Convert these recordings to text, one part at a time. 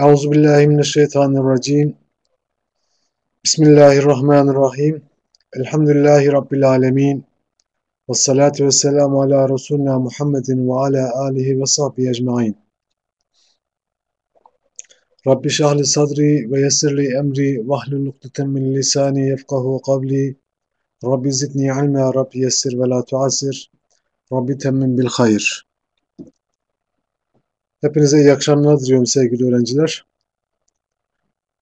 أعوذ بالله من الشيطان الرجيم. بسم الله الرحمن الرحيم. الحمد لله رب العالمين. والصلاة والسلام على رسولنا محمد وعلى آله وصحبه أجمعين. رب اشرح لي صدري ويسر لي أمري وحل نقطة من لساني يفقه قبلي رب زدني علما رب يسر ولا تعسر. رب تمم بالخير. Hepinize iyi akşamlar diliyorum sevgili öğrenciler.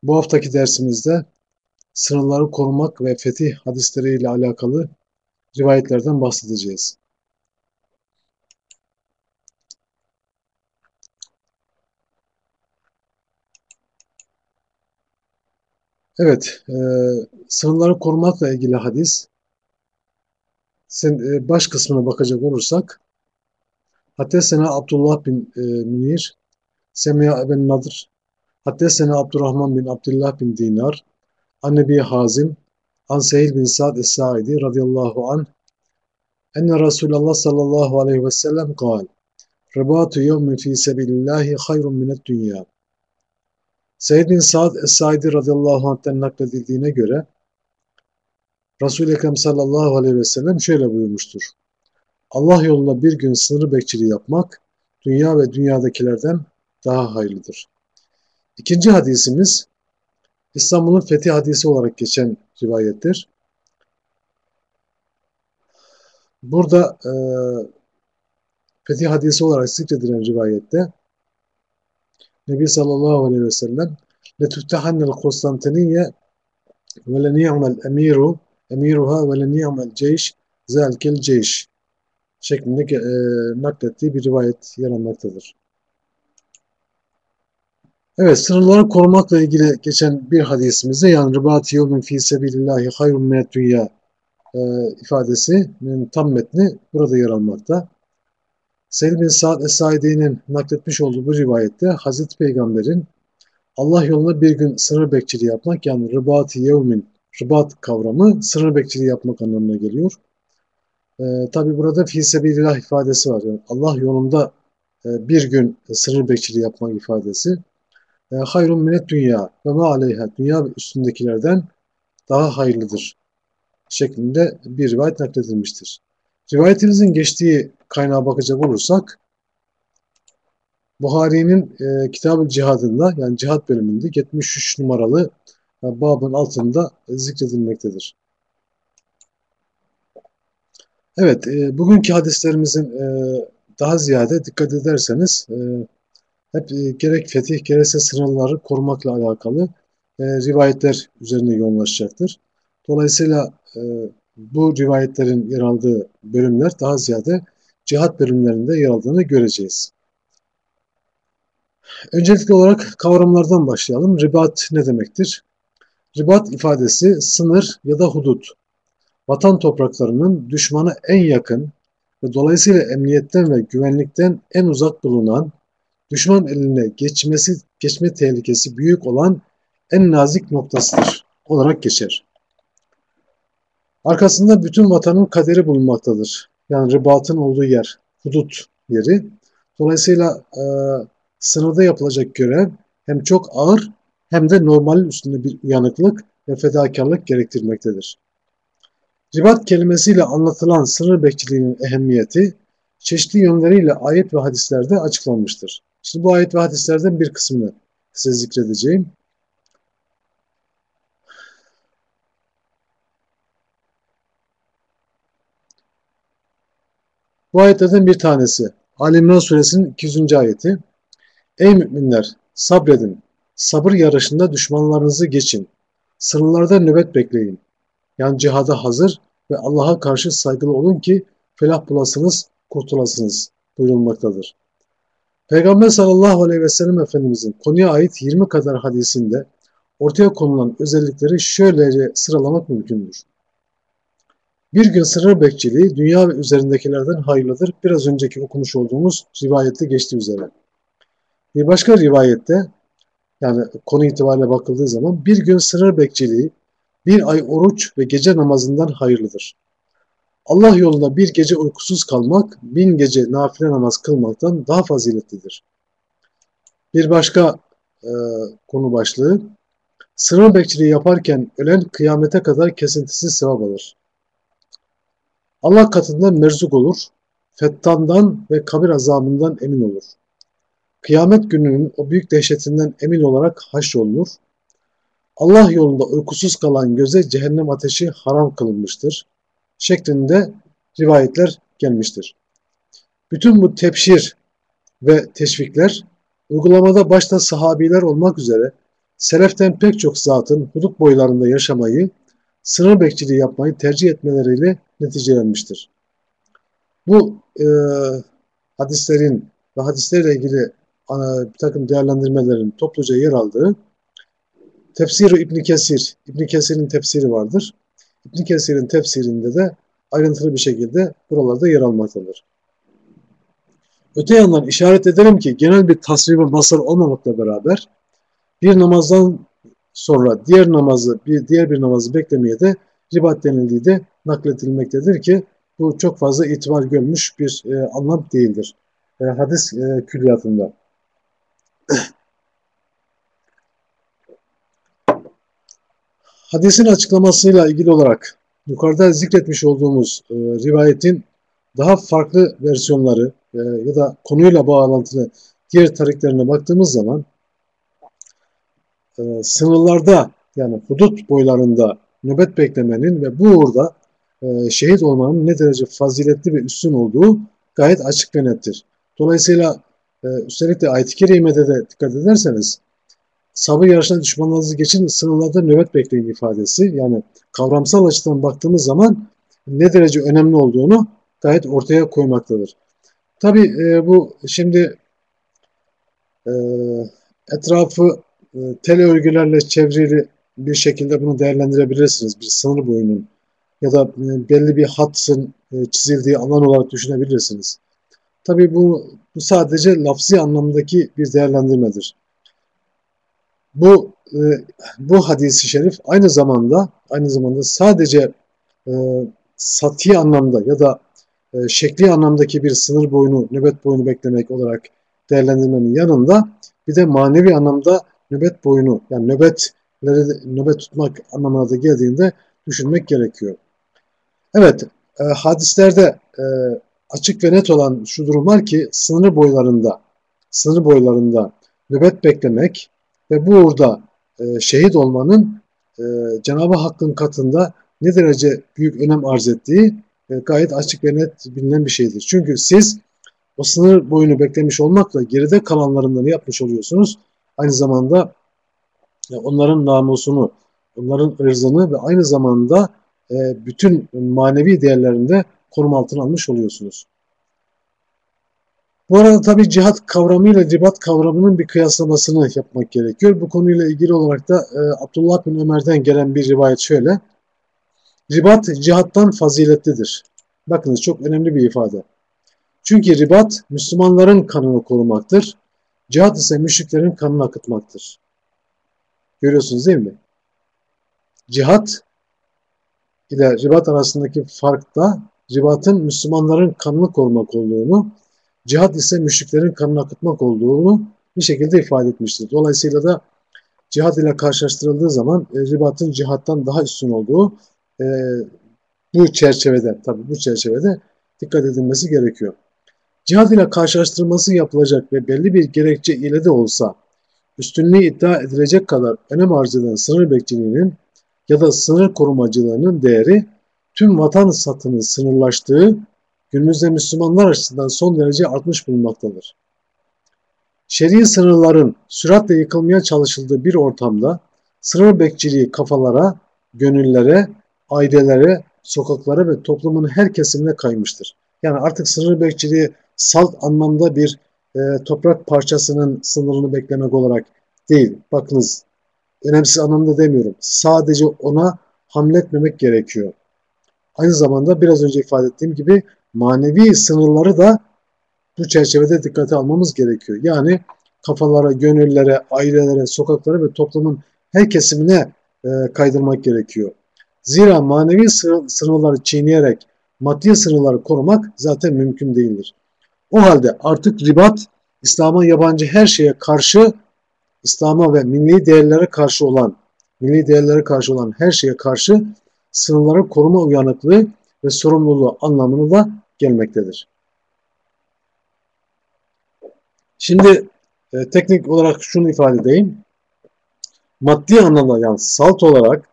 Bu haftaki dersimizde sınırları korumak ve fetih hadisleriyle alakalı rivayetlerden bahsedeceğiz. Evet, e, sınırları korumakla ilgili hadis. Sen, e, baş kısmına bakacak olursak, Haddesena Abdullah bin e, Münir, Semiha ben Nadir, Haddesena Abdurrahman bin Abdullah bin Dinar, Annebi Hazim, An bin Sa'd Es-Sa'idi radıyallahu anh, enne Resulullah sallallahu aleyhi ve sellem kal, Rebatu yevmin fi sebilillahi hayrun minet dünya. Seyyid bin Sa'd Es-Sa'idi radıyallahu anh'ten nakledildiğine göre, Resul-i Ekrem sallallahu aleyhi ve sellem şöyle buyurmuştur. Allah yolunda bir gün sınır bekçiliği yapmak dünya ve dünyadakilerden daha hayırlıdır. İkinci hadisimiz İstanbul'un fethi hadisi olarak geçen rivayettir. Burada e, fethi hadisi olarak zikredilen rivayette Nebi sallallahu aleyhi ve sellem لَتُفْتَحَنَّ الْقُسْطَنْتَنِيَّ وَلَنِيَعْمَ الْاَمِيرُ اَمِيرُهَا وَلَنِيَعْمَ الْجَيْشِ ذَلْكَ الْجَيْشِ şeklinde e, naklettiği bir rivayet yer almaktadır. Evet, sınırları korumakla ilgili geçen bir hadisimizde yani ribati yevmin fi sebilillahi hayrun mined dünya e, ifadesinin tam metni burada yer almakta. Seyyid bin Sa'd Es-Saidi'nin nakletmiş olduğu bu rivayette Hazreti Peygamber'in Allah yolunda bir gün sınır bekçiliği yapmak yani ribati yevmin, ribat kavramı sınır bekçiliği yapmak anlamına geliyor. E, Tabi burada fi sebilillah ifadesi var. Yani Allah yolunda e, bir gün sınır bekçiliği yapmak ifadesi. E, hayrun minet dünya ve ma aleyha dünya üstündekilerden daha hayırlıdır şeklinde bir rivayet nakledilmiştir. Rivayetimizin geçtiği kaynağa bakacak olursak Buhari'nin e, Kitab-ı Cihadında yani cihat bölümünde 73 numaralı e, babın altında zikredilmektedir. Evet, e, bugünkü hadislerimizin e, daha ziyade dikkat ederseniz e, hep e, gerek fetih gerekse sınırları korumakla alakalı e, rivayetler üzerine yoğunlaşacaktır. Dolayısıyla e, bu rivayetlerin yer aldığı bölümler daha ziyade cihat bölümlerinde yer aldığını göreceğiz. Öncelikli olarak kavramlardan başlayalım. Ribat ne demektir? Ribat ifadesi sınır ya da hudut vatan topraklarının düşmana en yakın ve dolayısıyla emniyetten ve güvenlikten en uzak bulunan, düşman eline geçmesi geçme tehlikesi büyük olan en nazik noktasıdır olarak geçer. Arkasında bütün vatanın kaderi bulunmaktadır. Yani ribatın olduğu yer, hudut yeri. Dolayısıyla e, sınırda yapılacak görev hem çok ağır hem de normalin üstünde bir uyanıklık ve fedakarlık gerektirmektedir. Ribat kelimesiyle anlatılan sınır bekçiliğinin ehemmiyeti çeşitli yönleriyle ayet ve hadislerde açıklanmıştır. Şimdi bu ayet ve hadislerden bir kısmını size zikredeceğim. Bu ayetlerden bir tanesi. Ali suresinin 200. ayeti. Ey müminler sabredin. Sabır yarışında düşmanlarınızı geçin. Sınırlarda nöbet bekleyin. Yani cihada hazır ve Allah'a karşı saygılı olun ki felah bulasınız, kurtulasınız buyurulmaktadır. Peygamber sallallahu aleyhi ve sellem Efendimizin konuya ait 20 kadar hadisinde ortaya konulan özellikleri şöylece sıralamak mümkündür. Bir gün sınır bekçiliği dünya ve üzerindekilerden hayırlıdır. Biraz önceki okumuş olduğumuz rivayette geçtiği üzere. Bir başka rivayette yani konu itibariyle bakıldığı zaman bir gün sınır bekçiliği bir ay oruç ve gece namazından hayırlıdır. Allah yolunda bir gece uykusuz kalmak, bin gece nafile namaz kılmaktan daha faziletlidir. Bir başka e, konu başlığı. Sınır bekçiliği yaparken ölen kıyamete kadar kesintisiz sevap alır. Allah katında merzuk olur, fettandan ve kabir azabından emin olur. Kıyamet gününün o büyük dehşetinden emin olarak haşrolunur. Allah yolunda uykusuz kalan göze cehennem ateşi haram kılınmıştır. Şeklinde rivayetler gelmiştir. Bütün bu tepşir ve teşvikler uygulamada başta sahabiler olmak üzere seleften pek çok zatın hudut boylarında yaşamayı, sınır bekçiliği yapmayı tercih etmeleriyle neticelenmiştir. Bu e, hadislerin ve hadislerle ilgili ana, bir takım değerlendirmelerin topluca yer aldığı Tefsir İbn Kesir, İbn Kesir'in tefsiri vardır. İbn Kesir'in tefsirinde de ayrıntılı bir şekilde buralarda yer almaktadır. Öte yandan işaret edelim ki genel bir tasvip basar olmamakla beraber bir namazdan sonra diğer namazı bir diğer bir namazı beklemeye de ribat denildiği de nakledilmektedir ki bu çok fazla itibar görmüş bir e, anlam değildir. E, hadis e, külliyatında. Hadisin açıklamasıyla ilgili olarak yukarıda zikretmiş olduğumuz e, rivayetin daha farklı versiyonları e, ya da konuyla bağlantılı diğer tariklerine baktığımız zaman e, sınırlarda yani hudut boylarında nöbet beklemenin ve bu uğurda e, şehit olmanın ne derece faziletli ve üstün olduğu gayet açık ve nettir. Dolayısıyla e, üstelik de ayet-i kerimede de dikkat ederseniz sabır yarışına düşmanlarınızı geçin sınırlarda nöbet bekleyin ifadesi yani kavramsal açıdan baktığımız zaman ne derece önemli olduğunu gayet ortaya koymaktadır. Tabi e, bu şimdi e, etrafı e, tel örgülerle çevrili bir şekilde bunu değerlendirebilirsiniz. Bir sınır boyunun ya da e, belli bir hattın e, çizildiği alan olarak düşünebilirsiniz. Tabi bu, bu sadece lafzi anlamdaki bir değerlendirmedir. Bu e, bu hadisi şerif aynı zamanda aynı zamanda sadece e, sati anlamda ya da e, şekli anlamdaki bir sınır boyunu, nöbet boyunu beklemek olarak değerlendirmenin yanında bir de manevi anlamda nöbet boyunu yani nöbetleri nöbet tutmak anlamına da geldiğinde düşünmek gerekiyor. Evet, e, hadislerde e, açık ve net olan şu durum var ki sınır boylarında sınır boylarında nöbet beklemek ve bu uğurda e, şehit olmanın e, Cenab-ı Hakk'ın katında ne derece büyük önem arz ettiği e, gayet açık ve net bilinen bir şeydir. Çünkü siz o sınır boyunu beklemiş olmakla geride kalanlarında ne yapmış oluyorsunuz? Aynı zamanda onların namusunu, onların ırzını ve aynı zamanda e, bütün manevi değerlerinde koruma altına almış oluyorsunuz. Bu arada tabi cihat kavramıyla ribat kavramının bir kıyaslamasını yapmak gerekiyor. Bu konuyla ilgili olarak da e, Abdullah bin Ömer'den gelen bir rivayet şöyle. Ribat cihattan faziletlidir. Bakınız çok önemli bir ifade. Çünkü ribat Müslümanların kanını korumaktır. Cihat ise müşriklerin kanını akıtmaktır. Görüyorsunuz değil mi? Cihat ile ribat arasındaki fark da ribatın Müslümanların kanını korumak olduğunu, cihat ise müşriklerin kanını akıtmak olduğunu bir şekilde ifade etmiştir. Dolayısıyla da cihat ile karşılaştırıldığı zaman e, ribatın cihattan daha üstün olduğu e, bu çerçevede, tabi bu çerçevede dikkat edilmesi gerekiyor. Cihad ile karşılaştırılması yapılacak ve belli bir gerekçe ile de olsa üstünlüğü iddia edilecek kadar önem arz eden sınır bekçiliğinin ya da sınır korumacılığının değeri tüm vatan satının sınırlaştığı günümüzde Müslümanlar açısından son derece artmış bulunmaktadır. Şer'i sınırların süratle yıkılmaya çalışıldığı bir ortamda sınır bekçiliği kafalara, gönüllere, ailelere, sokaklara ve toplumun her kesimine kaymıştır. Yani artık sınır bekçiliği salt anlamda bir e, toprak parçasının sınırını beklemek olarak değil. Bakınız önemsiz anlamda demiyorum. Sadece ona hamletmemek gerekiyor. Aynı zamanda biraz önce ifade ettiğim gibi manevi sınırları da bu çerçevede dikkate almamız gerekiyor. Yani kafalara, gönüllere, ailelere, sokaklara ve toplumun her kesimine e, kaydırmak gerekiyor. Zira manevi sınırları çiğneyerek maddi sınırları korumak zaten mümkün değildir. O halde artık ribat İslam'a yabancı her şeye karşı İslam'a ve milli değerlere karşı olan, milli değerlere karşı olan her şeye karşı sınırları koruma uyanıklığı ve sorumluluğu anlamını da gelmektedir. Şimdi e, teknik olarak şunu ifade edeyim. Maddi anlamda yani salt olarak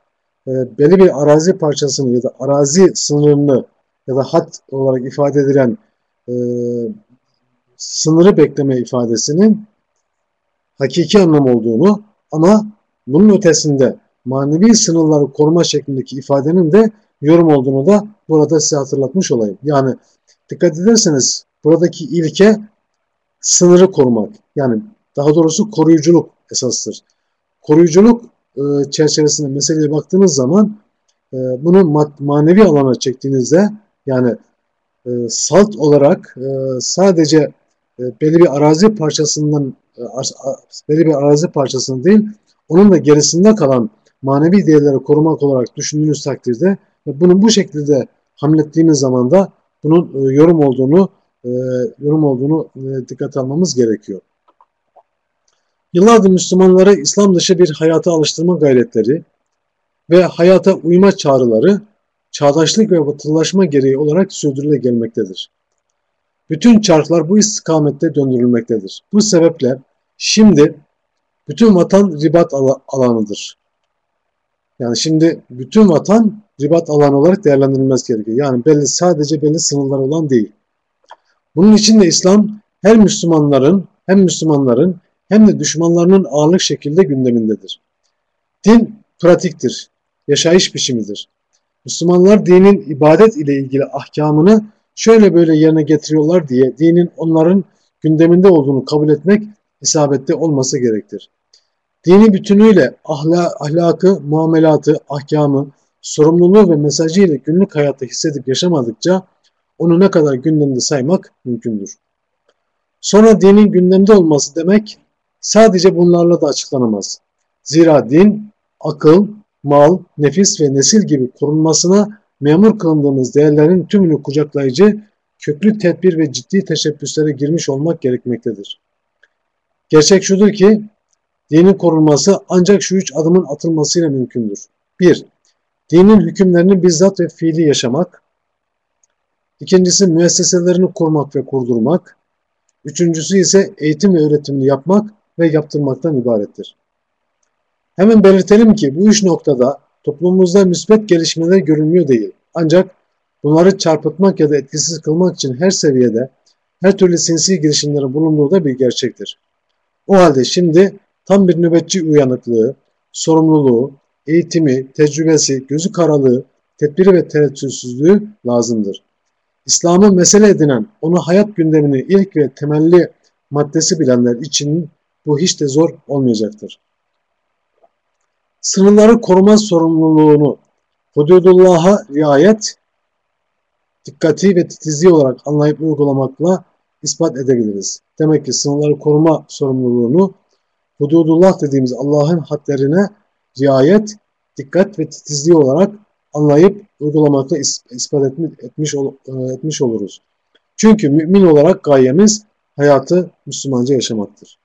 e, belli bir arazi parçasını ya da arazi sınırını ya da hat olarak ifade edilen e, sınırı bekleme ifadesinin hakiki anlam olduğunu ama bunun ötesinde manevi sınırları koruma şeklindeki ifadenin de yorum olduğunu da burada size hatırlatmış olayım. Yani dikkat ederseniz buradaki ilke sınırı korumak. Yani daha doğrusu koruyuculuk esastır. Koruyuculuk e, çerçevesinde meseleye baktığınız zaman e, bunu manevi alana çektiğinizde yani e, salt olarak e, sadece e, belli bir arazi parçasından e, belli bir arazi parçasını değil onun da gerisinde kalan manevi değerleri korumak olarak düşündüğünüz takdirde ve bunun bu şekilde hamlettiğiniz zaman da bunun e, yorum olduğunu e, yorum olduğunu e, dikkate almamız gerekiyor. Yıllardır Müslümanları İslam dışı bir hayata alıştırma gayretleri ve hayata uyma çağrıları çağdaşlık ve batılılaşma gereği olarak sürdürüle gelmektedir. Bütün çarklar bu istikamette döndürülmektedir. Bu sebeple şimdi bütün vatan ribat alanıdır. Yani şimdi bütün vatan ribat alanı olarak değerlendirilmesi gerekiyor. Yani belli sadece belli sınırlar olan değil. Bunun için de İslam her Müslümanların hem Müslümanların hem de düşmanlarının ağırlık şekilde gündemindedir. Din pratiktir, yaşayış biçimidir. Müslümanlar dinin ibadet ile ilgili ahkamını şöyle böyle yerine getiriyorlar diye dinin onların gündeminde olduğunu kabul etmek isabette olması gerektir. Dini bütünüyle ahla, ahlakı, muamelatı, ahkamı, sorumluluğu ve mesajı ile günlük hayatta hissedip yaşamadıkça onu ne kadar gündemde saymak mümkündür. Sonra dinin gündemde olması demek sadece bunlarla da açıklanamaz. Zira din, akıl, mal, nefis ve nesil gibi korunmasına memur kılındığımız değerlerin tümünü kucaklayıcı, köklü tedbir ve ciddi teşebbüslere girmiş olmak gerekmektedir. Gerçek şudur ki, dinin korunması ancak şu üç adımın atılmasıyla mümkündür. 1. Dinin hükümlerini bizzat ve fiili yaşamak. İkincisi müesseselerini kurmak ve kurdurmak. Üçüncüsü ise eğitim ve öğretimini yapmak ve yaptırmaktan ibarettir. Hemen belirtelim ki bu üç noktada toplumumuzda müsbet gelişmeler görünmüyor değil. Ancak bunları çarpıtmak ya da etkisiz kılmak için her seviyede her türlü sinsi girişimlerin bulunduğu da bir gerçektir. O halde şimdi tam bir nöbetçi uyanıklığı, sorumluluğu, eğitimi, tecrübesi, gözü karalığı, tedbiri ve tereddütsüzlüğü lazımdır. İslam'ı mesele edinen, onu hayat gündemini ilk ve temelli maddesi bilenler için bu hiç de zor olmayacaktır. Sınırları koruma sorumluluğunu hududullah'a riayet, dikkati ve titizliği olarak anlayıp uygulamakla ispat edebiliriz. Demek ki sınırları koruma sorumluluğunu hududullah dediğimiz Allah'ın hadlerine riayet, dikkat ve titizliği olarak anlayıp uygulamakla ispat etmiş, e, etmiş oluruz. Çünkü mümin olarak gayemiz hayatı Müslümanca yaşamaktır.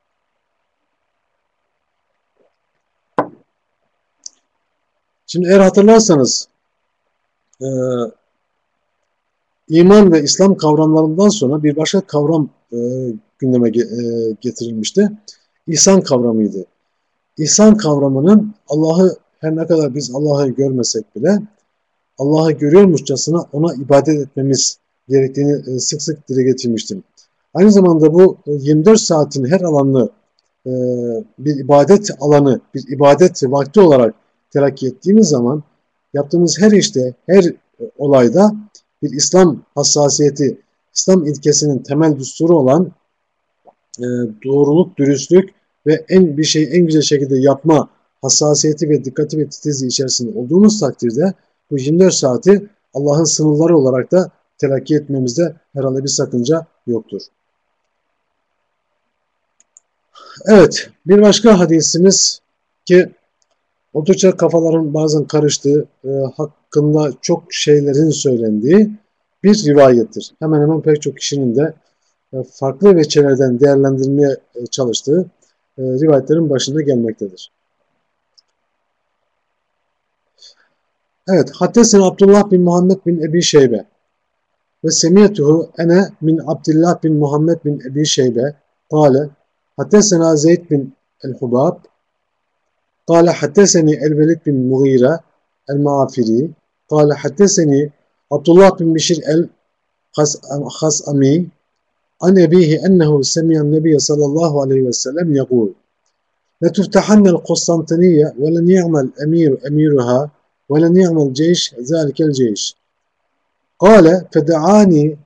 Şimdi eğer hatırlarsanız e, iman ve İslam kavramlarından sonra bir başka kavram e, gündeme e, getirilmişti. İhsan kavramıydı. İhsan kavramının Allah'ı her ne kadar biz Allah'ı görmesek bile Allah'ı görüyormuşçasına ona ibadet etmemiz gerektiğini e, sık sık dile getirmiştim. Aynı zamanda bu 24 saatin her alanını e, bir ibadet alanı, bir ibadet vakti olarak terakki ettiğimiz zaman yaptığımız her işte, her olayda bir İslam hassasiyeti, İslam ilkesinin temel düsturu olan e, doğruluk, dürüstlük ve en bir şeyi en güzel şekilde yapma hassasiyeti ve dikkati ve titizliği içerisinde olduğumuz takdirde bu 24 saati Allah'ın sınırları olarak da telakki etmemizde herhalde bir sakınca yoktur. Evet, bir başka hadisimiz ki oldukça kafaların bazen karıştığı, e, hakkında çok şeylerin söylendiği bir rivayettir. Hemen hemen pek çok kişinin de e, farklı veçelerden değerlendirmeye e, çalıştığı e, rivayetlerin başında gelmektedir. Evet, Haddesena Abdullah bin Muhammed bin Ebi Şeybe ve semiyetuhu ene min Abdullah bin Muhammed bin Ebi Şeybe kâle Haddesena Zeyd bin el-Hubab kâle Haddeseni el-Velid bin Mughire el-Maafiri kâle Haddeseni Abdullah bin Bişir el-Hasami an ebihi ennehu semiyen nebiye sallallahu aleyhi ve sellem yekul لتفتحن القسطنطينية ولن يعمل أمير أميرها ولن يعمل جيش ذلك الجيش. قال فدعاني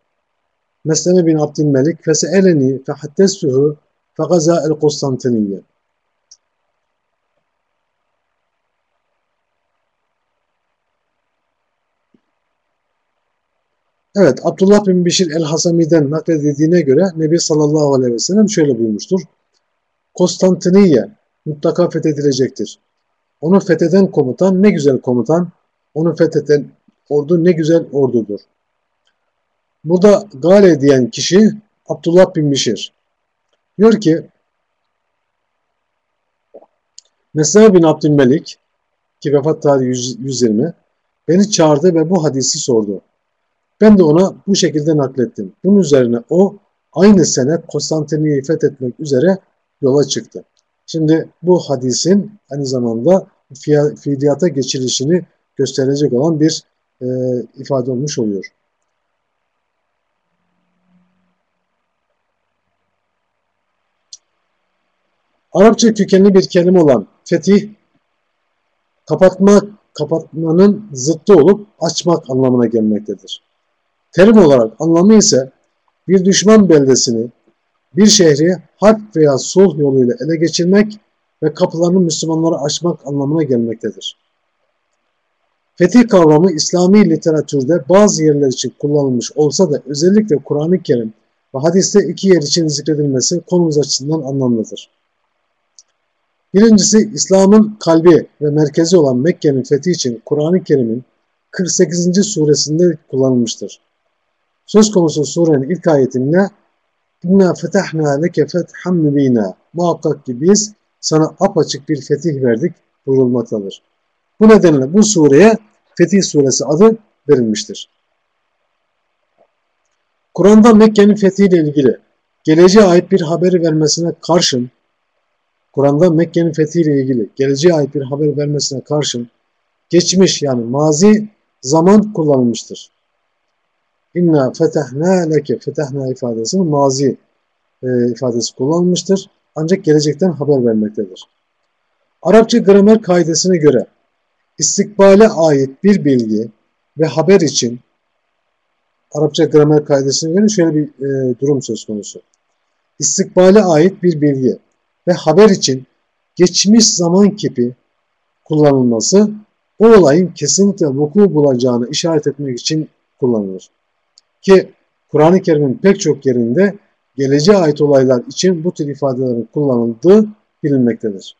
مسلم بن عبد الملك فسألني فحدثته فغزا القسطنطينية. Evet, Abdullah bin Bişir el-Hasami'den nakledildiğine göre Nebi sallallahu aleyhi ve sellem şöyle buyurmuştur. Konstantiniye mutlaka fethedilecektir. Onu fetheden komutan ne güzel komutan, onu fetheden ordu ne güzel ordudur. Burada gale diyen kişi Abdullah bin Bişir. Diyor ki Mesela bin Abdülmelik ki vefat tarihi 120 beni çağırdı ve bu hadisi sordu. Ben de ona bu şekilde naklettim. Bunun üzerine o aynı sene Konstantiniye'yi fethetmek üzere yola çıktı. Şimdi bu hadisin aynı zamanda fiiliyata geçilişini gösterecek olan bir e, ifade olmuş oluyor. Arapça kökenli bir kelime olan fetih, kapatmak, kapatmanın zıttı olup açmak anlamına gelmektedir. Terim olarak anlamı ise bir düşman beldesini, bir şehri harp veya sulh yoluyla ele geçirmek ve kapılarını Müslümanlara açmak anlamına gelmektedir. Fetih kavramı İslami literatürde bazı yerler için kullanılmış olsa da özellikle Kur'an-ı Kerim ve hadiste iki yer için zikredilmesi konumuz açısından anlamlıdır. Birincisi İslam'ın kalbi ve merkezi olan Mekke'nin fethi için Kur'an-ı Kerim'in 48. suresinde kullanılmıştır. Söz konusu surenin ilk ayetinde İnna fetahna leke fethan mübina. Muhakkak ki biz sana apaçık bir fetih verdik buyurulmaktadır. Bu nedenle bu sureye Fetih suresi adı verilmiştir. Kur'an'da Mekke'nin fethiyle ilgili geleceğe ait bir haberi vermesine karşın Kur'an'da Mekke'nin fethiyle ilgili geleceğe ait bir haber vermesine karşın geçmiş yani mazi zaman kullanılmıştır. İnna fetehna leke fetehna ifadesinin mazi e, ifadesi kullanılmıştır. Ancak gelecekten haber vermektedir. Arapça gramer kaidesine göre istikbale ait bir bilgi ve haber için Arapça gramer kaidesine göre şöyle bir e, durum söz konusu. İstikbale ait bir bilgi ve haber için geçmiş zaman kipi kullanılması o olayın kesinlikle vuku bulacağını işaret etmek için kullanılır. Ki Kur'an-ı Kerim'in pek çok yerinde geleceğe ait olaylar için bu tür ifadelerin kullanıldığı bilinmektedir.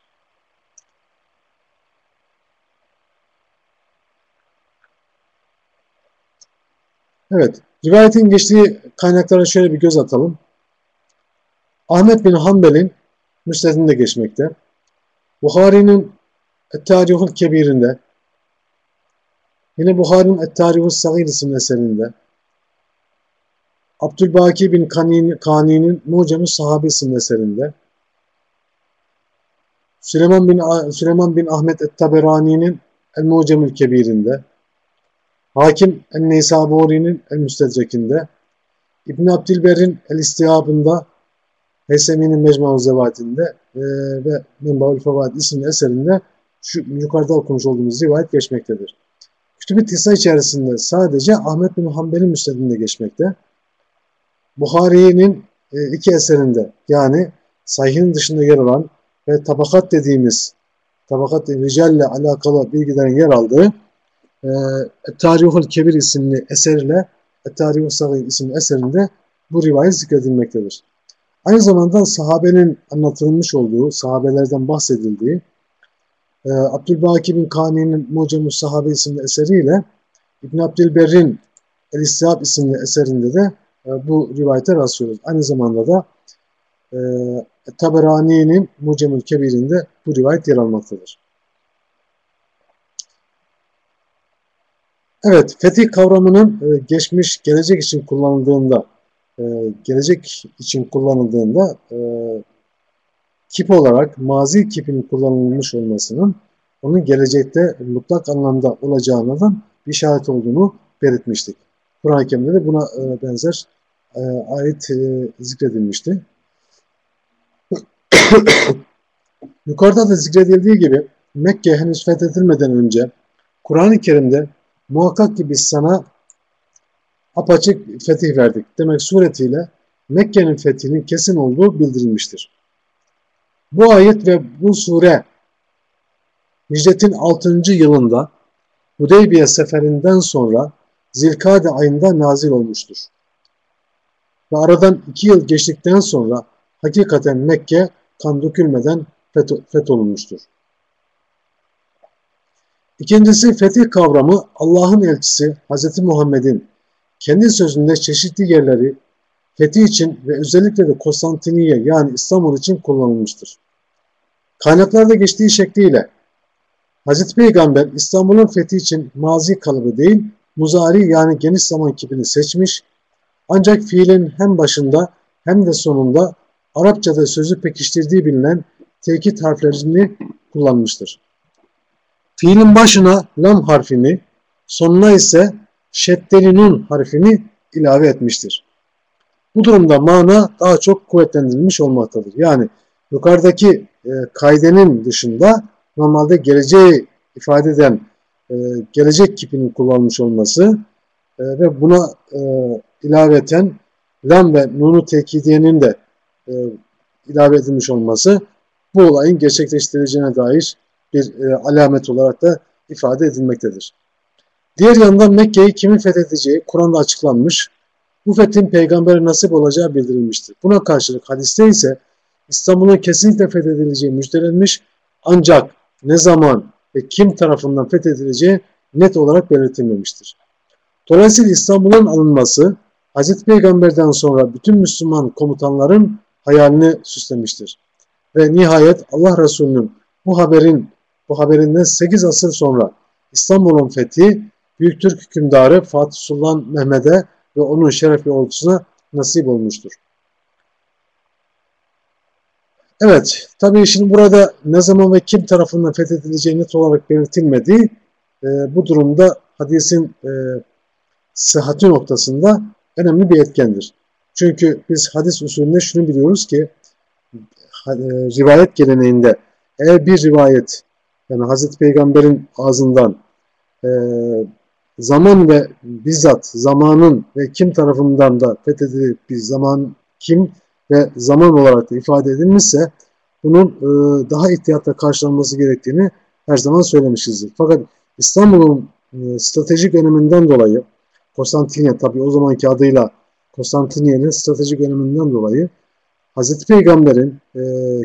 Evet, rivayetin geçtiği kaynaklara şöyle bir göz atalım. Ahmet bin Hanbel'in müsnedinde geçmekte. Buhari'nin Et-Tarihul Kebir'inde, yine Buhari'nin Et-Tarihul Sagir isimli eserinde, Abdülbaki bin Kani'nin Mucem-i Sahabe isimli eserinde, Süleyman bin, Süleyman bin Ahmet Et-Taberani'nin El-Mucemül Kebir'inde, Hakim El-Neysaburi'nin El-Müstedrek'inde, İbn Abdilber'in El-İstihab'ında, Hesemi'nin Mecmu Zevatinde e, ve Menbaül Fevaid isimli eserinde şu yukarıda okumuş olduğumuz rivayet geçmektedir. Kütüb-i Tisa içerisinde sadece Ahmet bin Hanbel'in müstedinde geçmekte. Buhari'nin e, iki eserinde yani Sahih'in dışında yer alan ve tabakat dediğimiz tabakat ricalle alakalı bilgilerin yer aldığı e, Tarihul Kebir isimli eserle Tarihul Sagir isimli eserinde bu rivayet zikredilmektedir. Aynı zamanda sahabenin anlatılmış olduğu, sahabelerden bahsedildiği e, Abdülbaki bin Kani'nin Mucem-ü Sahabe isimli eseriyle İbn Abdülberr'in El-İstihab isimli eserinde de bu rivayete rastlıyoruz. Aynı zamanda da e, Taberani'nin Mucemül Kebir'inde bu rivayet yer almaktadır. Evet, fetih kavramının e, geçmiş, gelecek için kullanıldığında, e, gelecek için kullanıldığında e, kip olarak mazi kipinin kullanılmış olmasının onun gelecekte mutlak anlamda olacağından bir işaret olduğunu belirtmiştik. Kur'an-ı Kerim'de de buna benzer ayet zikredilmişti. Yukarıda da zikredildiği gibi Mekke henüz fethedilmeden önce Kur'an-ı Kerim'de muhakkak ki biz sana apaçık fetih verdik demek suretiyle Mekke'nin fethinin kesin olduğu bildirilmiştir. Bu ayet ve bu sure Hicretin 6. yılında Hudeybiye seferinden sonra Zilkade ayında nazil olmuştur. Ve aradan iki yıl geçtikten sonra hakikaten Mekke kan dökülmeden fetholunmuştur. İkincisi fetih kavramı Allah'ın elçisi Hz. Muhammed'in kendi sözünde çeşitli yerleri fetih için ve özellikle de Konstantiniye yani İstanbul için kullanılmıştır. Kaynaklarda geçtiği şekliyle Hz. Peygamber İstanbul'un fethi için mazi kalıbı değil, muzari yani geniş zaman kipini seçmiş ancak fiilin hem başında hem de sonunda Arapçada sözü pekiştirdiği bilinen tekit harflerini kullanmıştır. Fiilin başına lam harfini, sonuna ise şeddeli nun harfini ilave etmiştir. Bu durumda mana daha çok kuvvetlendirilmiş olmaktadır. Yani yukarıdaki e, kaidenin dışında normalde geleceği ifade eden e, gelecek kipinin kullanılmış olması e, ve buna e, ilaveten lam ve nunu tekidiyenin de ilave edilmiş olması bu olayın gerçekleştirileceğine dair bir alamet olarak da ifade edilmektedir. Diğer yandan Mekke'yi kimin fethedeceği Kur'an'da açıklanmış, bu fethin peygambere nasip olacağı bildirilmiştir. Buna karşılık hadiste ise İstanbul'un kesinlikle fethedileceği müjdelenmiş ancak ne zaman ve kim tarafından fethedileceği net olarak belirtilmemiştir. Dolayısıyla İstanbul'un alınması Hz. Peygamber'den sonra bütün Müslüman komutanların hayalini süslemiştir. Ve nihayet Allah Resulü'nün bu haberin bu haberinden 8 asır sonra İstanbul'un fethi Büyük Türk hükümdarı Fatih Sultan Mehmet'e ve onun şerefli ordusuna nasip olmuştur. Evet, tabii şimdi burada ne zaman ve kim tarafından fethedileceği net olarak belirtilmediği e, bu durumda hadisin e, sıhhati noktasında önemli bir etkendir. Çünkü biz hadis usulünde şunu biliyoruz ki e, rivayet geleneğinde eğer bir rivayet yani Hazreti Peygamber'in ağzından e, zaman ve bizzat zamanın ve kim tarafından da fethedilip bir zaman kim ve zaman olarak da ifade edilmişse bunun e, daha ihtiyatla karşılanması gerektiğini her zaman söylemişizdir. Fakat İstanbul'un e, stratejik öneminden dolayı Konstantiniye tabi o zamanki adıyla Konstantiniye'nin stratejik öneminden dolayı Hz. Peygamber'in e,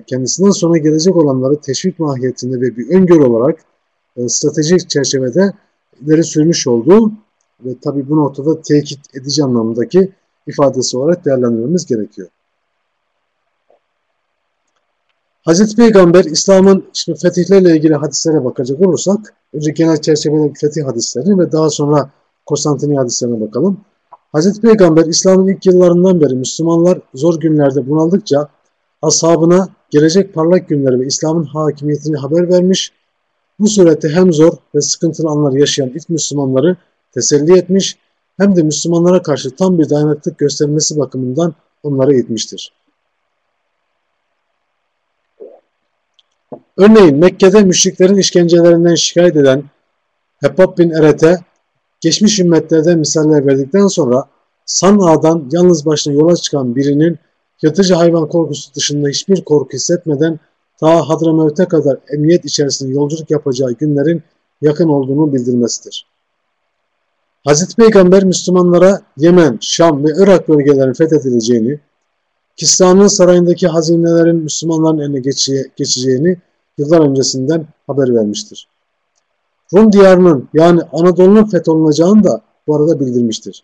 kendisinden sonra gelecek olanları teşvik mahiyetinde ve bir öngörü olarak e, stratejik çerçevede ileri sürmüş olduğu ve tabi bu noktada tekit edici anlamındaki ifadesi olarak değerlendirmemiz gerekiyor. Hz. Peygamber İslam'ın şimdi fetihlerle ilgili hadislere bakacak olursak önce genel çerçevede fetih hadislerini ve daha sonra Konstantiniye hadislerine bakalım. Hz. Peygamber İslam'ın ilk yıllarından beri Müslümanlar zor günlerde bunaldıkça ashabına gelecek parlak günleri ve İslam'ın hakimiyetini haber vermiş, bu surette hem zor ve sıkıntılı anlar yaşayan ilk Müslümanları teselli etmiş, hem de Müslümanlara karşı tam bir dayanıklık göstermesi bakımından onları eğitmiştir. Örneğin Mekke'de müşriklerin işkencelerinden şikayet eden Hebbab bin Eret'e geçmiş ümmetlerden misaller verdikten sonra San'a'dan yalnız başına yola çıkan birinin yırtıcı hayvan korkusu dışında hiçbir korku hissetmeden ta Hadramavut'e kadar emniyet içerisinde yolculuk yapacağı günlerin yakın olduğunu bildirmesidir. Hazreti Peygamber Müslümanlara Yemen, Şam ve Irak bölgelerin fethedileceğini, Kisra'nın sarayındaki hazinelerin Müslümanların eline geçeceğini yıllar öncesinden haber vermiştir. Rum diyarının yani Anadolu'nun fetholunacağını da bu arada bildirmiştir.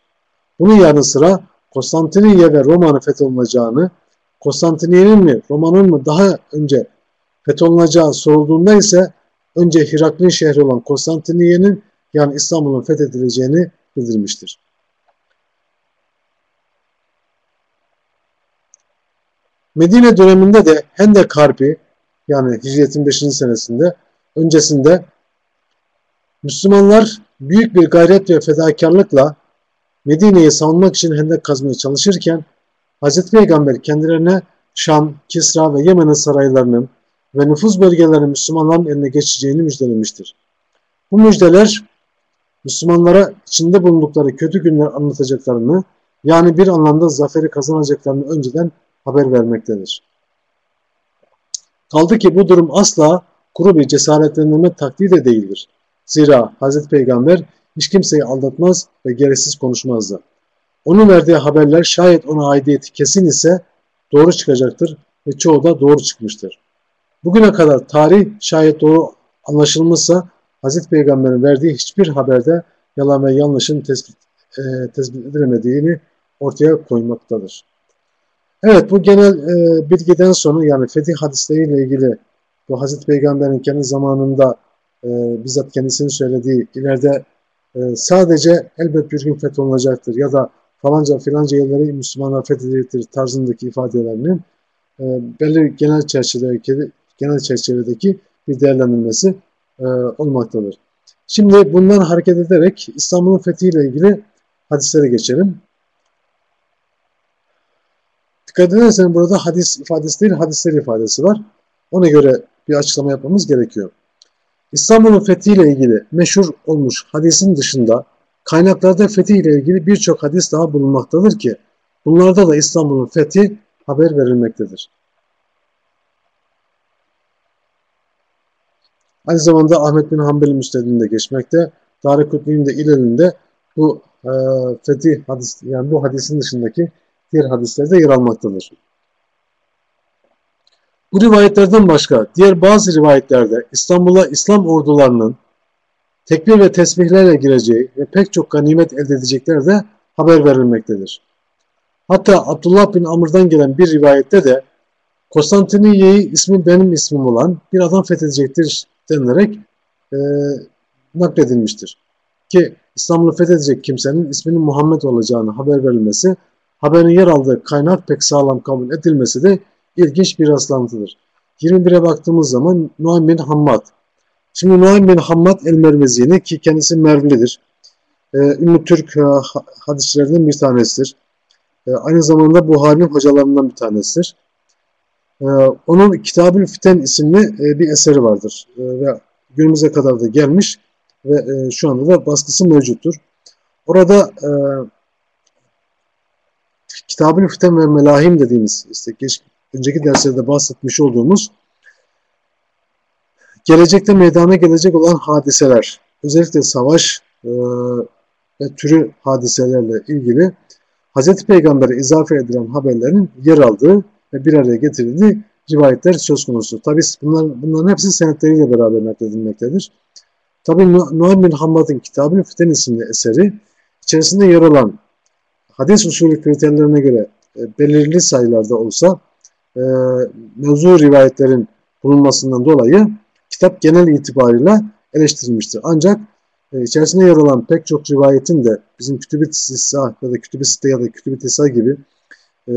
Bunun yanı sıra Konstantiniye ve Roma'nın fetholunacağını Konstantiniye'nin mi Roma'nın mı daha önce fetholunacağı sorulduğunda ise önce Hiraklin şehri olan Konstantiniye'nin yani İstanbul'un fethedileceğini bildirmiştir. Medine döneminde de Hendek Harbi yani Hicret'in 5. senesinde öncesinde Müslümanlar büyük bir gayret ve fedakarlıkla Medine'yi savunmak için hendek kazmaya çalışırken Hz. Peygamber kendilerine Şam, Kisra ve Yemen'in saraylarının ve nüfuz bölgelerinin Müslümanların eline geçeceğini müjdelemiştir. Bu müjdeler Müslümanlara içinde bulundukları kötü günler anlatacaklarını yani bir anlamda zaferi kazanacaklarını önceden haber vermektedir. Kaldı ki bu durum asla kuru bir cesaretlendirme taktiği de değildir. Zira Hz. Peygamber hiç kimseyi aldatmaz ve gereksiz konuşmazdı. Onun verdiği haberler şayet ona aidiyeti kesin ise doğru çıkacaktır ve çoğu da doğru çıkmıştır. Bugüne kadar tarih şayet doğru anlaşılmışsa Hz. Peygamber'in verdiği hiçbir haberde yalan ve yanlışın tespit, e, tespit edilemediğini ortaya koymaktadır. Evet bu genel e, bilgiden sonra yani fetih hadisleriyle ilgili bu Hazreti Peygamber'in kendi zamanında e, bizzat kendisinin söylediği ileride e, sadece elbet bir gün fetholunacaktır ya da falanca filanca yerleri Müslümanlar fethedecektir tarzındaki ifadelerinin e, belli genel çerçevedeki genel çerçevedeki bir değerlendirmesi e, olmaktadır. Şimdi bundan hareket ederek İstanbul'un fethiyle ilgili hadislere geçelim. Dikkat edersen burada hadis ifadesi değil hadisler ifadesi var. Ona göre bir açıklama yapmamız gerekiyor. İstanbul'un fethiyle ilgili meşhur olmuş hadisin dışında kaynaklarda fethiyle ilgili birçok hadis daha bulunmaktadır ki bunlarda da İstanbul'un fethi haber verilmektedir. Aynı zamanda Ahmet bin Hanbel'in müstedinde geçmekte. Tarık Kutni'nin de ilerinde bu e, fetih hadis yani bu hadisin dışındaki diğer hadislerde yer almaktadır. Bu rivayetlerden başka diğer bazı rivayetlerde İstanbul'a İslam ordularının tekbir ve tesbihlerle gireceği ve pek çok ganimet elde edecekler de haber verilmektedir. Hatta Abdullah bin Amr'dan gelen bir rivayette de Konstantiniye'yi ismi benim ismim olan bir adam fethedecektir denilerek e, nakledilmiştir. Ki İstanbul'u fethedecek kimsenin isminin Muhammed olacağını haber verilmesi, haberin yer aldığı kaynak pek sağlam kabul edilmesi de ilginç bir rastlantıdır. 21'e baktığımız zaman Nuaym bin Hammad. Şimdi Nuaym bin Hammad el-Mervezini ki kendisi Mervlidir. Ee, ünlü Türk e, hadisçilerinden bir tanesidir. Ee, aynı zamanda Buhari'nin hocalarından bir tanesidir. Ee, onun Kitab-ül Fiten isimli e, bir eseri vardır. Ve günümüze kadar da gelmiş ve e, şu anda da baskısı mevcuttur. Orada Kitab-ül Fiten ve Melahim dediğimiz işte geç, önceki derslerde bahsetmiş olduğumuz gelecekte meydana gelecek olan hadiseler, özellikle savaş e, ve türü hadiselerle ilgili Hz. Peygamber'e izafe edilen haberlerin yer aldığı ve bir araya getirildiği rivayetler söz konusu. Tabi bunlar, bunların hepsi senetleriyle beraber nakledilmektedir. Tabi Nuaym bin Hammad'ın Kitab-ı Fiten isimli eseri içerisinde yer alan hadis usulü kriterlerine göre e, belirli sayılarda olsa e, mevzu rivayetlerin bulunmasından dolayı kitap genel itibariyle eleştirilmiştir. Ancak e, içerisinde yer alan pek çok rivayetin de bizim Kütüb-i ya da Kütüb-i ya da Kütüb-i gibi e,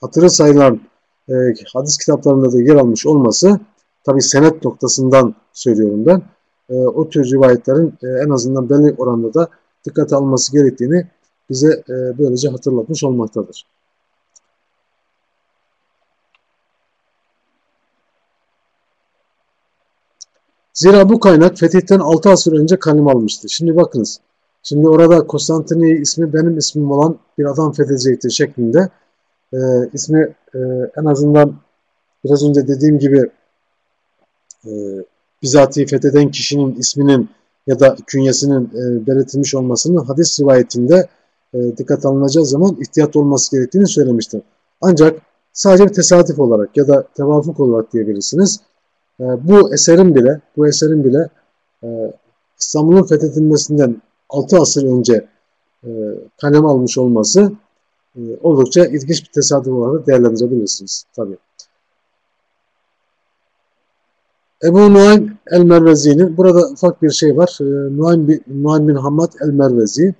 hatırı sayılan e, hadis kitaplarında da yer almış olması tabi senet noktasından söylüyorum ben. E, o tür rivayetlerin en azından belli oranda da dikkate alınması gerektiğini bize e, böylece hatırlatmış olmaktadır. Zira bu kaynak fetihten 6 asır önce kalem almıştı. Şimdi bakınız. Şimdi orada Konstantini ismi benim ismim olan bir adam fethedecektir şeklinde e, ismi e, en azından biraz önce dediğim gibi e, bizatihi fetheden kişinin isminin ya da künyesinin e, belirtilmiş olmasının hadis rivayetinde e, dikkat alınacağı zaman ihtiyat olması gerektiğini söylemiştim. Ancak sadece bir tesadüf olarak ya da tevafuk olarak diyebilirsiniz. E, bu eserin bile bu eserin bile e, İstanbul'un fethedilmesinden 6 asır önce e, kalem almış olması oldukça ilginç bir tesadüf olarak değerlendirebilirsiniz. Tabii. Ebu Nuaym el-Mervezi'nin burada ufak bir şey var. Nuaym bin, Nuaym bin Hamad el-Mervezi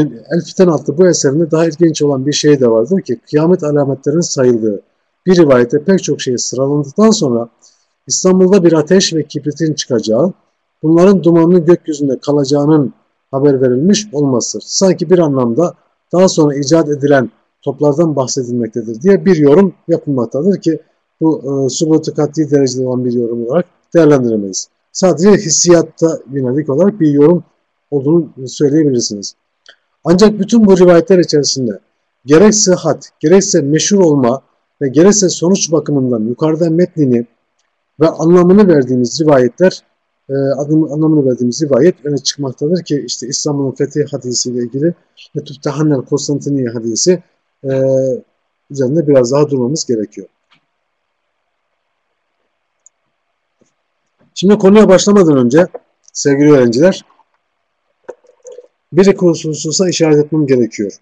El Fiten adlı bu eserinde daha ilginç olan bir şey de vardır ki kıyamet alametlerinin sayıldığı bir rivayette pek çok şey sıralandıktan sonra İstanbul'da bir ateş ve kibritin çıkacağı, bunların dumanının gökyüzünde kalacağının haber verilmiş olmasıdır. Sanki bir anlamda daha sonra icat edilen toplardan bahsedilmektedir diye bir yorum yapılmaktadır ki bu e, subutu katli derecede olan bir yorum olarak değerlendiremeyiz. Sadece hissiyatta yönelik olarak bir yorum olduğunu söyleyebilirsiniz. Ancak bütün bu rivayetler içerisinde gerek sıhhat, gerekse meşhur olma ve gerekse sonuç bakımından yukarıda metnini ve anlamını verdiğimiz rivayetler e, anlamını verdiğimiz rivayet öne çıkmaktadır ki işte İstanbul'un fethi hadisiyle ilgili ve Tüftehannel Konstantiniye hadisi e, üzerinde biraz daha durmamız gerekiyor. Şimdi konuya başlamadan önce sevgili öğrenciler bir iki hususa işaret etmem gerekiyor.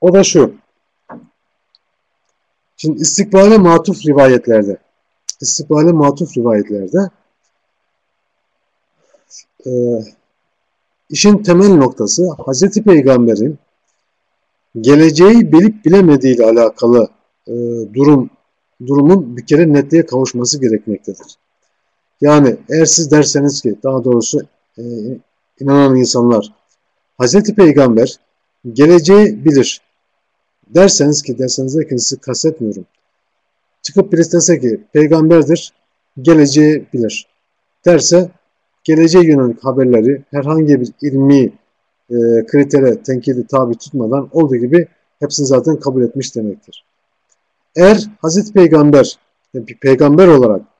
O da şu. Şimdi istikbale matuf rivayetlerde istikbale matuf rivayetlerde e, işin temel noktası Hz. Peygamber'in geleceği bilip bilemediği ile alakalı e, durum durumun bir kere netliğe kavuşması gerekmektedir. Yani eğer siz derseniz ki daha doğrusu e, inanan insanlar Hz. Peygamber geleceği bilir derseniz ki derseniz ki sizi kastetmiyorum. Çıkıp birisi dese ki peygamberdir geleceği bilir derse geleceğe yönelik haberleri herhangi bir ilmi e, kritere, tenkidi tabi tutmadan olduğu gibi hepsini zaten kabul etmiş demektir. Eğer Hazreti Peygamber bir peygamber olarak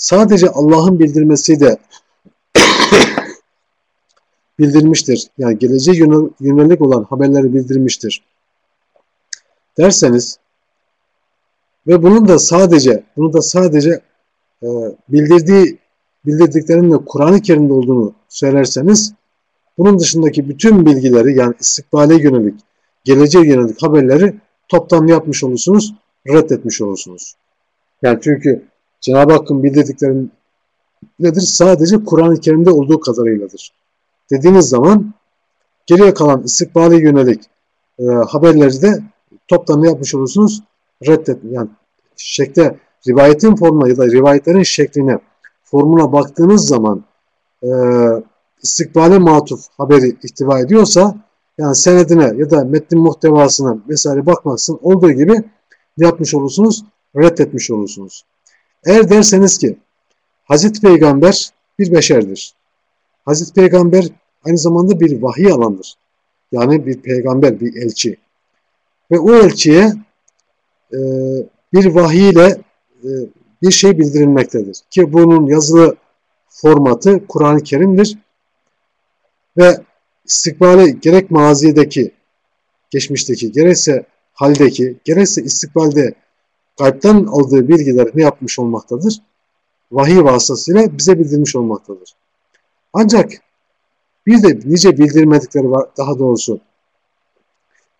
sadece Allah'ın bildirmesi de bildirmiştir. Yani geleceğe yönelik olan haberleri bildirmiştir. Derseniz ve bunun da sadece bunu da sadece e, bildirdiği bildirdiklerinin de Kur'an-ı Kerim'de olduğunu söylerseniz bunun dışındaki bütün bilgileri yani istikbale yönelik, geleceğe yönelik haberleri toptan yapmış olursunuz, reddetmiş olursunuz. Yani çünkü Cenab-ı Hakk'ın bildirdiklerinin nedir? Sadece Kur'an-ı Kerim'de olduğu kadarıyladır. Dediğiniz zaman geriye kalan istikbale yönelik e, haberleri de toptan yapmış olursunuz? Reddet, yani şekle, rivayetin formuna ya da rivayetlerin şekline, formuna baktığınız zaman e, istikbale matuf haberi ihtiva ediyorsa yani senedine ya da metnin muhtevasına vesaire bakmaksın olduğu gibi yapmış olursunuz? Reddetmiş olursunuz. Eğer derseniz ki Hazreti Peygamber bir beşerdir. Hazreti Peygamber aynı zamanda bir vahiy alandır. Yani bir peygamber, bir elçi. Ve o elçiye e, bir vahiy ile e, bir şey bildirilmektedir. Ki bunun yazılı formatı Kur'an-ı Kerim'dir. Ve istikbale gerek mazideki, geçmişteki, gerekse haldeki, gerekse istikbalde kalpten aldığı bilgiler ne yapmış olmaktadır? Vahiy vasıtasıyla bize bildirmiş olmaktadır. Ancak bir de nice bildirmedikleri var, daha doğrusu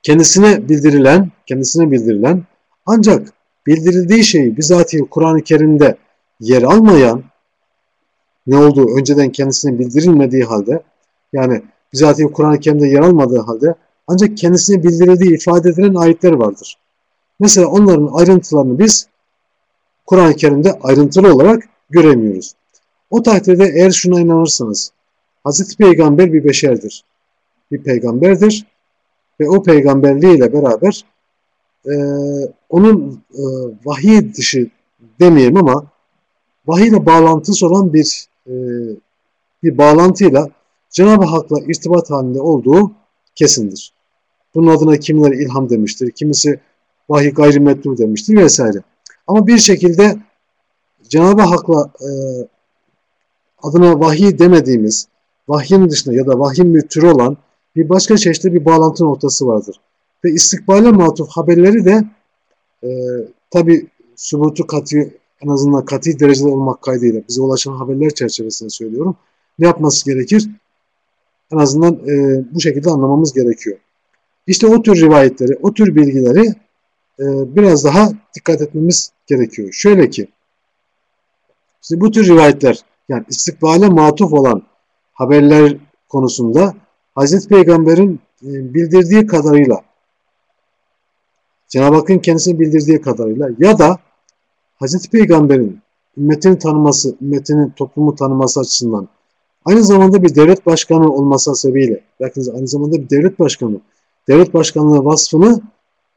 kendisine bildirilen, kendisine bildirilen ancak bildirildiği şeyi bizatihi Kur'an-ı Kerim'de yer almayan ne olduğu önceden kendisine bildirilmediği halde yani bizatihi Kur'an-ı Kerim'de yer almadığı halde ancak kendisine bildirildiği ifade edilen ayetler vardır. Mesela onların ayrıntılarını biz Kur'an-ı Kerim'de ayrıntılı olarak göremiyoruz. O takdirde eğer şuna inanırsanız Hz. Peygamber bir beşerdir. Bir peygamberdir ve o peygamberliğiyle beraber e, onun e, vahiy dışı demeyeyim ama vahiyle bağlantısı olan bir e, bir bağlantıyla Cenab-ı Hak'la irtibat halinde olduğu kesindir. Bunun adına kimileri ilham demiştir, kimisi vahiy gayrimetlu demiştir vesaire. Ama bir şekilde Cenab-ı Hak'la e, adına vahiy demediğimiz, vahyin dışında ya da vahyin bir türü olan bir başka çeşitli bir bağlantı noktası vardır. Ve istikbale matuf haberleri de e, tabi subutu katı en azından katı derecede olmak kaydıyla bize ulaşan haberler çerçevesinde söylüyorum. Ne yapması gerekir? En azından e, bu şekilde anlamamız gerekiyor. İşte o tür rivayetleri, o tür bilgileri biraz daha dikkat etmemiz gerekiyor. Şöyle ki, işte bu tür rivayetler, yani istikbale matuf olan haberler konusunda Hazreti Peygamber'in e, bildirdiği kadarıyla Cenab-ı Hakk'ın kendisine bildirdiği kadarıyla ya da Hazreti Peygamber'in ümmetini tanıması, ümmetinin toplumu tanıması açısından aynı zamanda bir devlet başkanı olması sebebiyle, bakınız aynı zamanda bir devlet başkanı, devlet başkanlığı vasfını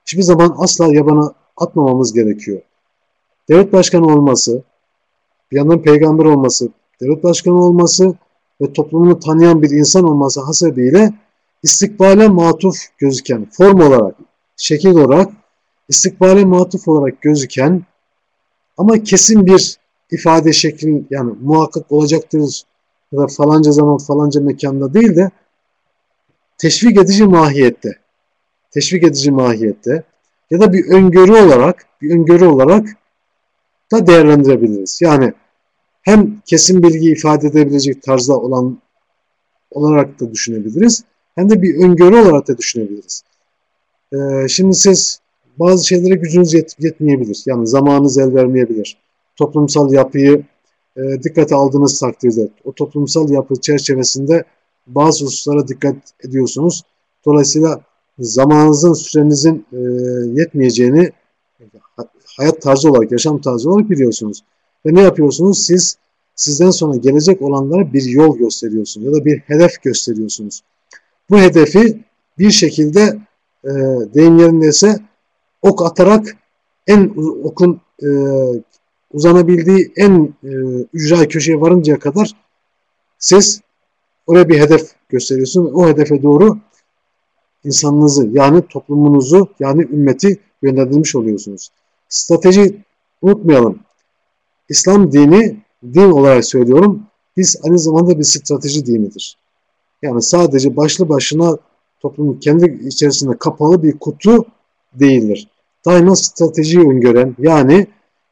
hiçbir zaman asla yabana atmamamız gerekiyor. Devlet başkanı olması, bir yandan peygamber olması, devlet başkanı olması ve toplumunu tanıyan bir insan olması hasebiyle istikbale matuf gözüken, form olarak, şekil olarak istikbale matuf olarak gözüken ama kesin bir ifade şekli yani muhakkak olacaktır ya da falanca zaman falanca mekanda değil de teşvik edici mahiyette teşvik edici mahiyette ya da bir öngörü olarak bir öngörü olarak da değerlendirebiliriz. Yani hem kesin bilgi ifade edebilecek tarzda olan olarak da düşünebiliriz. Hem de bir öngörü olarak da düşünebiliriz. Ee, şimdi siz bazı şeylere gücünüz yet yetmeyebilir. Yani zamanınız el vermeyebilir. Toplumsal yapıyı e, dikkate aldığınız takdirde o toplumsal yapı çerçevesinde bazı hususlara dikkat ediyorsunuz. Dolayısıyla zamanınızın, sürenizin e, yetmeyeceğini hayat tarzı olarak, yaşam tarzı olarak biliyorsunuz. Ve ne yapıyorsunuz? Siz sizden sonra gelecek olanlara bir yol gösteriyorsunuz ya da bir hedef gösteriyorsunuz. Bu hedefi bir şekilde e, deyim yerindeyse ok atarak en okun e, uzanabildiği en e, ücra köşeye varıncaya kadar siz oraya bir hedef gösteriyorsunuz. O hedefe doğru insanınızı yani toplumunuzu yani ümmeti yönlendirmiş oluyorsunuz. Strateji unutmayalım. İslam dini din olarak söylüyorum. Biz aynı zamanda bir strateji dinidir. Yani sadece başlı başına toplumun kendi içerisinde kapalı bir kutu değildir. Daima stratejiyi öngören yani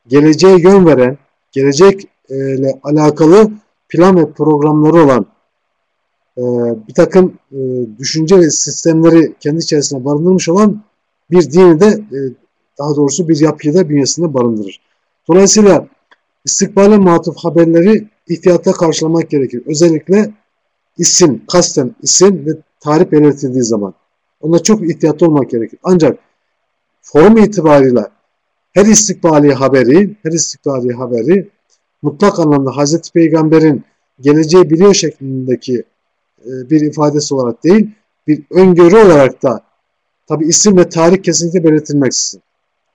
geleceğe yön veren, gelecekle alakalı plan ve programları olan e, bir takım e, düşünce ve sistemleri kendi içerisinde barındırmış olan bir dini de e, daha doğrusu bir yapıyı da bünyesinde barındırır. Dolayısıyla istikbale matuf haberleri ihtiyatla karşılamak gerekir. Özellikle isim, kasten isim ve tarih belirtildiği zaman. Ona çok ihtiyatlı olmak gerekir. Ancak form itibariyle her istikbali haberi, her istikbali haberi mutlak anlamda Hazreti Peygamber'in geleceği biliyor şeklindeki bir ifadesi olarak değil, bir öngörü olarak da tabi isim ve tarih kesinlikle belirtilmeksizin.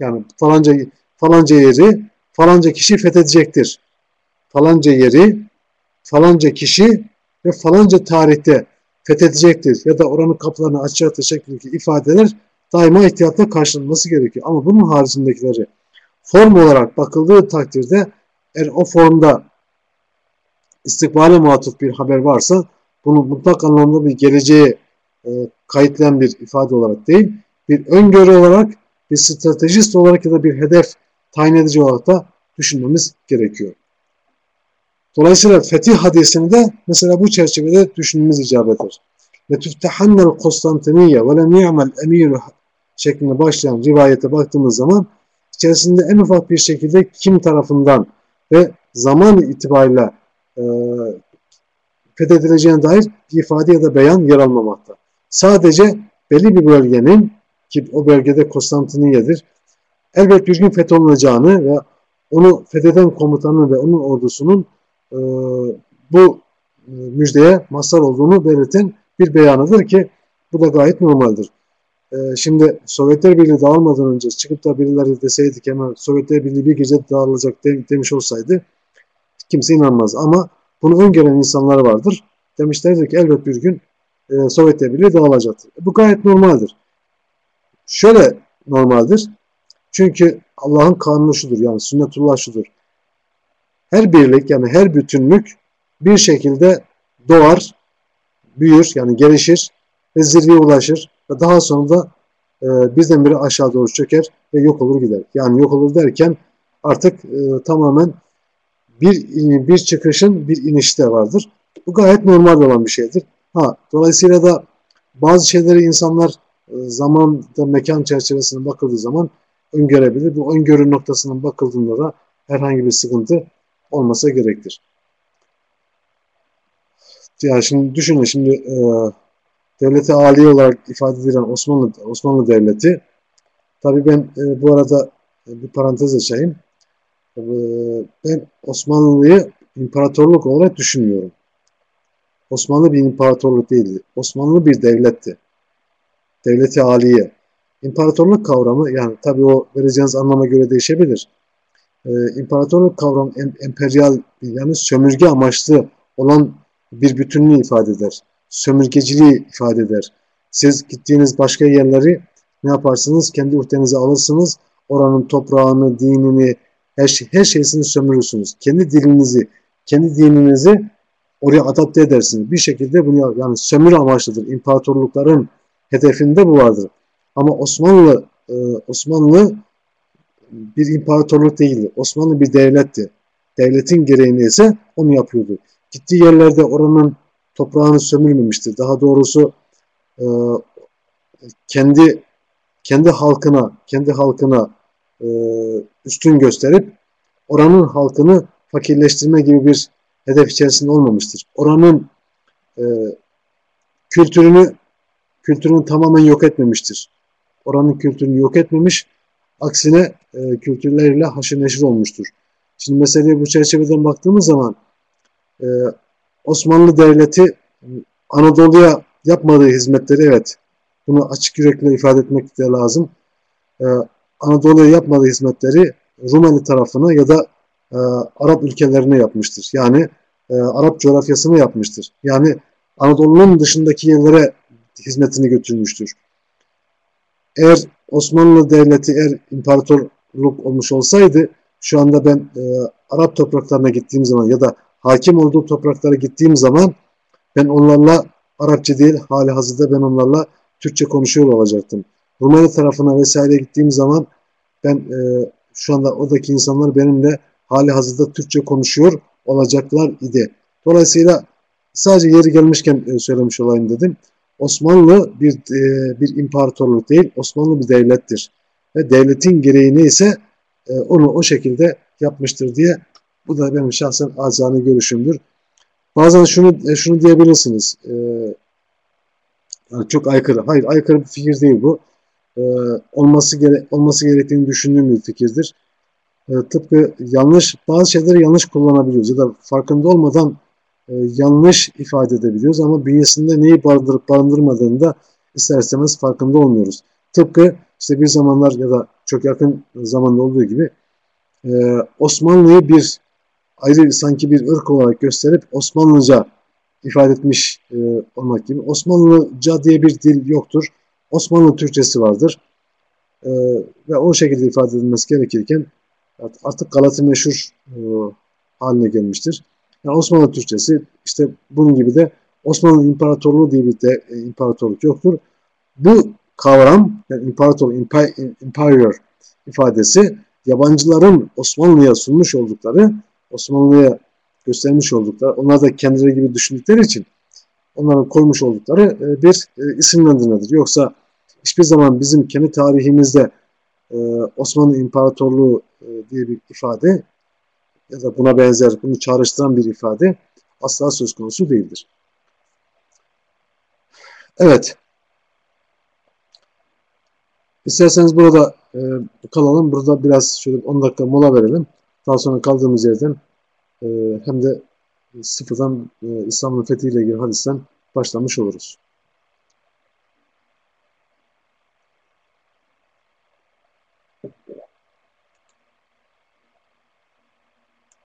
Yani falanca, falanca yeri falanca kişi fethedecektir. Falanca yeri falanca kişi ve falanca tarihte fethedecektir ya da oranın kapılarını açacaktır şeklindeki ifadeler daima ihtiyatla karşılanması gerekiyor. Ama bunun haricindekileri form olarak bakıldığı takdirde eğer o formda istikbale matuf bir haber varsa bunu mutlak anlamda bir geleceğe e, kayıtlayan bir ifade olarak değil, bir öngörü olarak, bir stratejist olarak ya da bir hedef tayin edici olarak da düşünmemiz gerekiyor. Dolayısıyla fetih hadisini de mesela bu çerçevede düşünmemiz icap eder. لَتُفْتَحَنَّ الْقُسْطَنْتِنِيَّ وَلَمْ يَعْمَ الْاَمِيرُ şeklinde başlayan rivayete baktığımız zaman içerisinde en ufak bir şekilde kim tarafından ve zaman itibariyle e, fethedileceğine dair bir ifade ya da beyan yer almamakta. Sadece belli bir bölgenin ki o bölgede Konstantiniye'dir elbet bir gün fetholunacağını ve onu fetheden komutanın ve onun ordusunun e, bu e, müjdeye mazhar olduğunu belirten bir beyanıdır ki bu da gayet normaldir. E, şimdi Sovyetler Birliği dağılmadan önce çıkıp da birileri deseydi ki hemen Sovyetler Birliği bir gece dağılacak de, demiş olsaydı kimse inanmaz. Ama bunu öngören insanlar vardır. Demişlerdir ki elbet bir gün e, Sovyetler Birliği dağılacaktır. Bu gayet normaldir. Şöyle normaldir. Çünkü Allah'ın kanunu şudur yani sünnetullah şudur. Her birlik yani her bütünlük bir şekilde doğar, büyür yani gelişir ve zirveye ulaşır ve daha sonra da e, birdenbire aşağı doğru çöker ve yok olur gider. Yani yok olur derken artık e, tamamen bir bir çıkışın bir inişte vardır. Bu gayet normal olan bir şeydir. Ha, dolayısıyla da bazı şeyleri insanlar e, zaman da mekan çerçevesine bakıldığı zaman öngörebilir. Bu öngörü noktasından bakıldığında da herhangi bir sıkıntı olmasa gerektir. Ya şimdi düşünün şimdi e, devlete ali olarak ifade edilen Osmanlı Osmanlı Devleti tabi ben e, bu arada e, bir parantez açayım. E, ben Osmanlı'yı imparatorluk olarak düşünmüyorum. Osmanlı bir imparatorluk değildi. Osmanlı bir devletti. Devleti aliye. İmparatorluk kavramı yani tabi o vereceğiniz anlama göre değişebilir. Ee, imparatorluk kavramı em, emperyal yani sömürge amaçlı olan bir bütünlüğü ifade eder. Sömürgeciliği ifade eder. Siz gittiğiniz başka yerleri ne yaparsınız? Kendi ülkenize alırsınız. Oranın toprağını, dinini, her, şey, her şeysini sömürürsünüz. Kendi dilinizi, kendi dininizi oraya adapte edersiniz. Bir şekilde bunu yani sömürü amaçlıdır. İmparatorlukların hedefinde bu vardır. Ama Osmanlı e, Osmanlı bir imparatorluk değildi. Osmanlı bir devletti. Devletin gereğini ise onu yapıyordu. Gittiği yerlerde oranın toprağını sömürmemiştir. Daha doğrusu e, kendi kendi halkına kendi halkına e, üstün gösterip oranın halkını fakirleştirme gibi bir hedef içerisinde olmamıştır. Oranın e, kültürünü kültürünü tamamen yok etmemiştir. Oranın kültürünü yok etmemiş, aksine e, kültürleriyle haşır neşir olmuştur. Şimdi meseleye bu çerçeveden baktığımız zaman e, Osmanlı Devleti Anadolu'ya yapmadığı hizmetleri evet bunu açık yürekle ifade etmek de lazım. E, Anadolu'ya yapmadığı hizmetleri Rumeli tarafına ya da e, Arap ülkelerine yapmıştır. Yani e, Arap coğrafyasına yapmıştır. Yani Anadolu'nun dışındaki yerlere hizmetini götürmüştür. Eğer Osmanlı Devleti eğer imparatorluk olmuş olsaydı şu anda ben e, Arap topraklarına gittiğim zaman ya da hakim olduğu topraklara gittiğim zaman ben onlarla Arapça değil hali hazırda ben onlarla Türkçe konuşuyor olacaktım. Rumeli tarafına vesaire gittiğim zaman ben e, şu anda oradaki insanlar benimle hali hazırda Türkçe konuşuyor olacaklar idi. Dolayısıyla sadece yeri gelmişken e, söylemiş olayım dedim. Osmanlı bir e, bir imparatorluk değil, Osmanlı bir devlettir. Ve devletin gereğini ise e, onu o şekilde yapmıştır diye bu da benim şahsen acizane görüşümdür. Bazen şunu şunu diyebilirsiniz. Yani çok aykırı. Hayır, aykırı bir fikir değil bu. Olması gere olması gerektiğini düşündüğüm bir fikirdir. Tıpkı yanlış bazı şeyleri yanlış kullanabiliyoruz ya da farkında olmadan e, yanlış ifade edebiliyoruz ama bünyesinde neyi barındırıp barındırmadığını da ister istemez farkında olmuyoruz. Tıpkı işte bir zamanlar ya da çok yakın zamanda olduğu gibi e, Osmanlı'yı bir ayrı sanki bir ırk olarak gösterip Osmanlıca ifade etmiş e, olmak gibi. Osmanlıca diye bir dil yoktur. Osmanlı Türkçesi vardır. E, ve o şekilde ifade edilmesi gerekirken artık Galata meşhur e, haline gelmiştir. Yani Osmanlı Türkçesi işte bunun gibi de Osmanlı İmparatorluğu diye bir de e, imparatorluk yoktur. Bu kavram yani imparator, imperial ifadesi yabancıların Osmanlı'ya sunmuş oldukları, Osmanlı'ya göstermiş oldukları, onlar da kendileri gibi düşündükleri için onların koymuş oldukları e, bir e, isimlendirmedir. Yoksa hiçbir zaman bizim kendi tarihimizde Osmanlı İmparatorluğu diye bir ifade ya da buna benzer, bunu çağrıştıran bir ifade asla söz konusu değildir. Evet. İsterseniz burada e, kalalım. Burada biraz şöyle 10 dakika mola verelim. Daha sonra kaldığımız yerden e, hem de sıfırdan e, İslam'ın fethiyle ilgili hadisten başlamış oluruz.